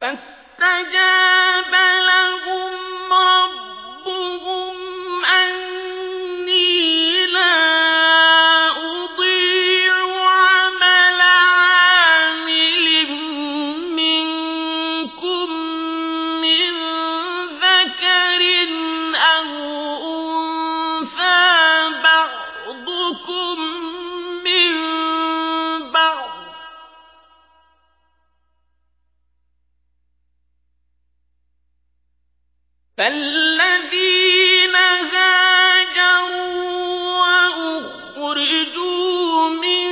فاستجاب لهم فالذين هاجروا وأخرجوا من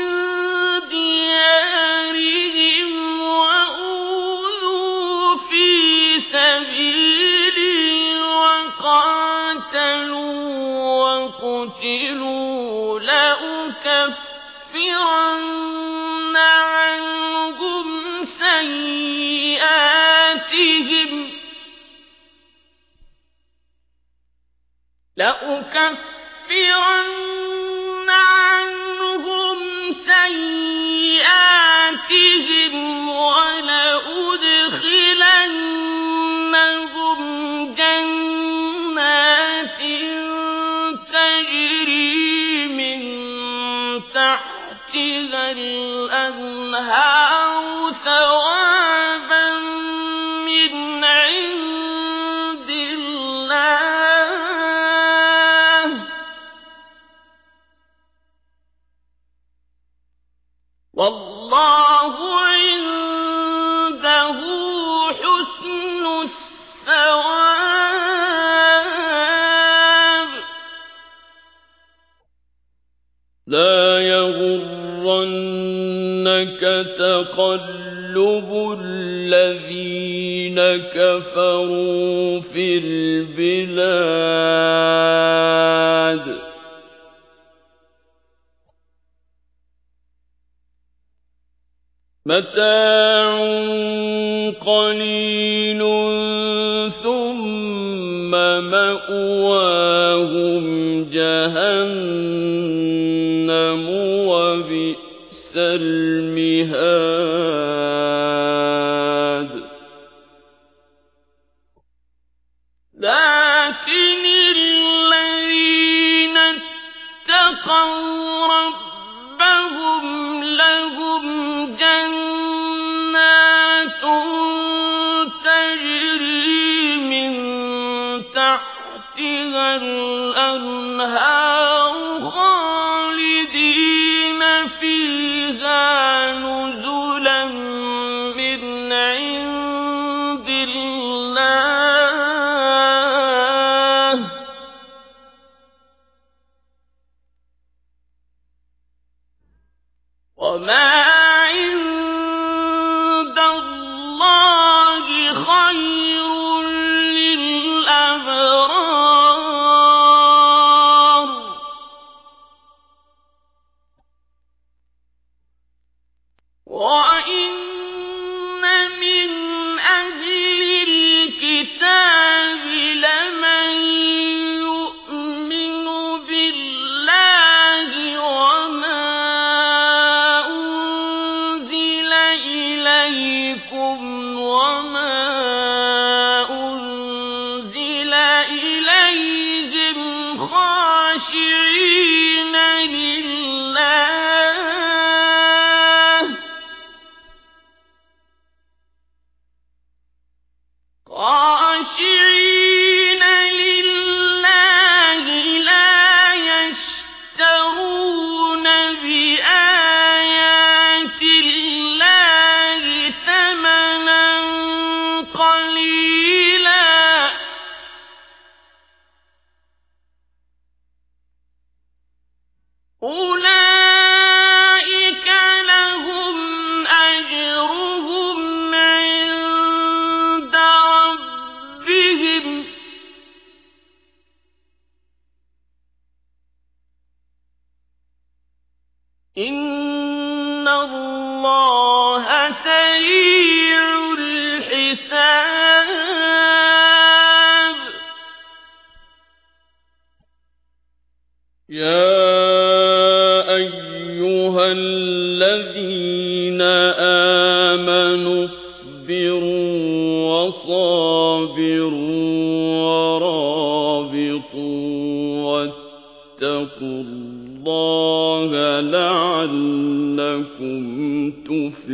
ديارهم وأوذوا في سبيلي وقاتلوا وقتلوا لأكفرن الأنهار ثوابا من عند الله. والله عنده حسن الثواب. يغرنك تقلب الذين كفروا في البلاد. متاع قليل ثم مأواهم جهنم وبئس المهاد لكن الذين ربهم لهم جنات تجري من تحتها الأنهار وما خاشعين لله. خاشعين إن الله سريع الحساب يا أيها الذين آمنوا اصبروا وصابروا ورابطوا واتقوا الله لعلكم تفلحون.